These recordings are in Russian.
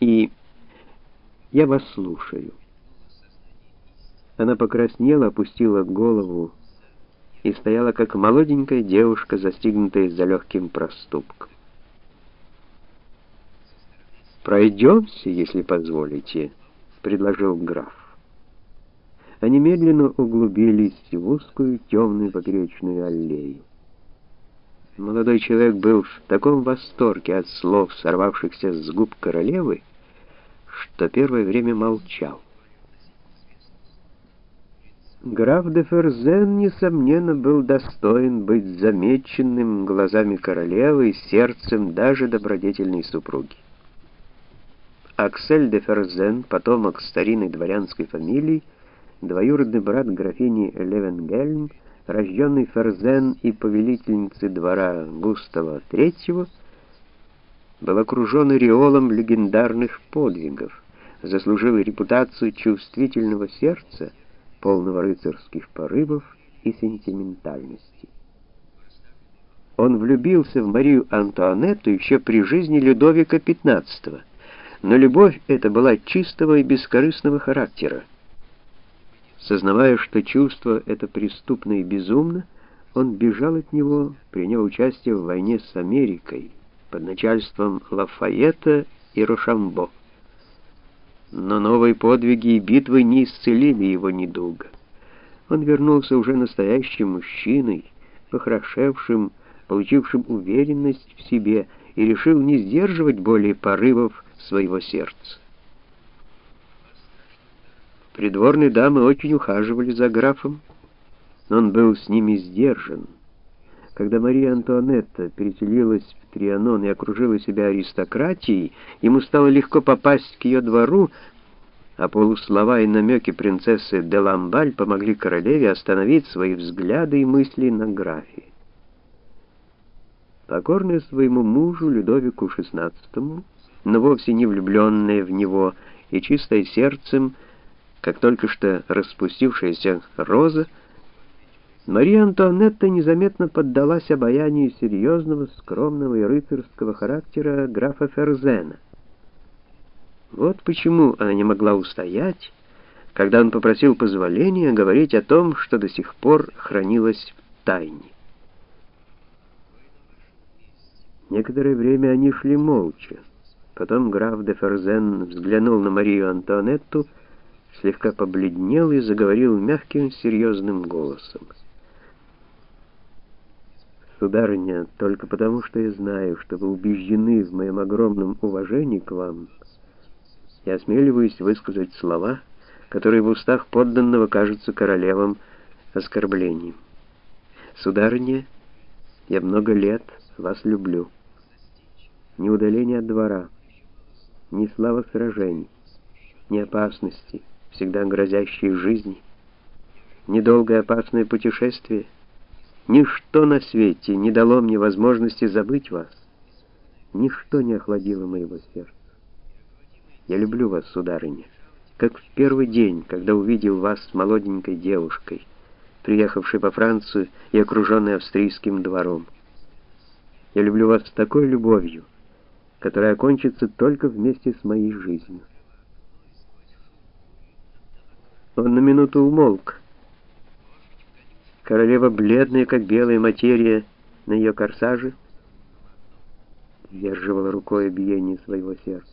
И я вас слушаю. Она покраснела, опустила голову и стояла как молоденькая девушка, застигнутая за легким проступком. «Пройдемся, если позволите», — предложил граф. Они медленно углубились в узкую темную поперечную аллею. Молодой человек был в таком восторге от слов, сорвавшихся с губ королевы, что первое время молчал. Граф де Ферзен, несомненно, был достоин быть замеченным глазами королевы и сердцем даже добродетельной супруги. Аксель де Ферзен, потомок старинной дворянской фамилии, двоюродный брат графини Левенгельм, рожденный Ферзен и повелительницы двора Густава III, был окружен ореолом легендарных подвигов, заслужил репутацию чувствительного сердца, полного рыцарских порывов и сентиментальности. Он влюбился в Марию Антуанетту еще при жизни Людовика XV, но любовь эта была чистого и бескорыстного характера. Сознавая, что чувство это преступно и безумно, он бежал от него, принял участие в войне с Америкой под начальством Лафайета и Рошамбо. Но новые подвиги и битвы не исцелили его недуга. Он вернулся уже настоящим мужчиной, похорошевшим, получившим уверенность в себе и решил не сдерживать более порывов своего сердца. Придворные дамы очень ухаживали за графом, но он был с ними сдержан. Когда Мария Антуанетта переселилась в Трианон и окружила себя аристократией, ему стало легко попасть к ее двору, а полуслова и намеки принцессы де Ламбаль помогли королеве остановить свои взгляды и мысли на графе. Покорная своему мужу Людовику XVI, но вовсе не влюбленная в него и чистая сердцем, как только что распустившаяся роза, Мария Антуанетта незаметно поддалась обаянию серьезного, скромного и рыцарского характера графа Ферзена. Вот почему она не могла устоять, когда он попросил позволения говорить о том, что до сих пор хранилось в тайне. Некоторое время они шли молча. Потом граф де Ферзен взглянул на Марию Антуанетту слегка побледнел и заговорил мягким, серьезным голосом. «Сударыня, только потому, что я знаю, что вы убеждены в моем огромном уважении к вам, я осмеливаюсь высказать слова, которые в устах подданного кажутся королевам оскорблением. Сударыня, я много лет вас люблю. Ни удаление от двора, ни слава сражений, ни опасности — всегда грозящие жизни, недолгое опасное путешествие, ничто на свете не дало мне возможности забыть вас, ничто не охладило моего сердца. Я люблю вас, сударыня, как в первый день, когда увидел вас с молоденькой девушкой, приехавшей по Францию и окруженной австрийским двором. Я люблю вас с такой любовью, которая окончится только вместе с моей жизнью. Он на минуту умолк. Королева, бледная, как белая материя на ее корсаже, сдерживала рукой биение своего сердца.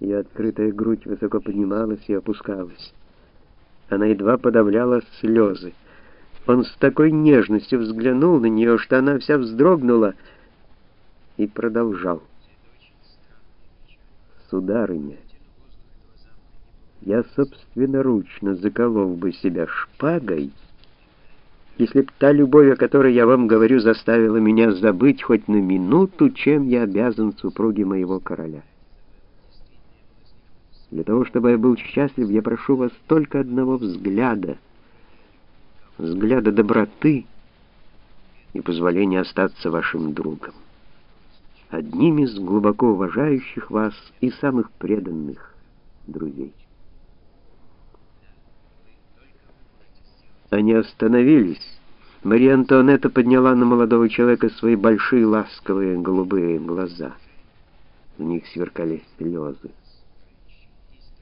Ее открытая грудь высоко поднималась и опускалась. Она едва подавляла слезы. Он с такой нежностью взглянул на нее, что она вся вздрогнула и продолжал. «Сударыня, я собственноручно заколол бы себя шпагой, если б та любовь, о которой я вам говорю, заставила меня забыть хоть на минуту, чем я обязан супруге моего короля. Для того, чтобы я был счастлив, я прошу вас только одного взгляда, взгляда доброты и позволения остаться вашим другом, одним из глубоко уважающих вас и самых преданных друзей. Они остановились. Мария Антуанетта подняла на молодого человека свои большие ласковые голубые глаза. в них сверкали слезы.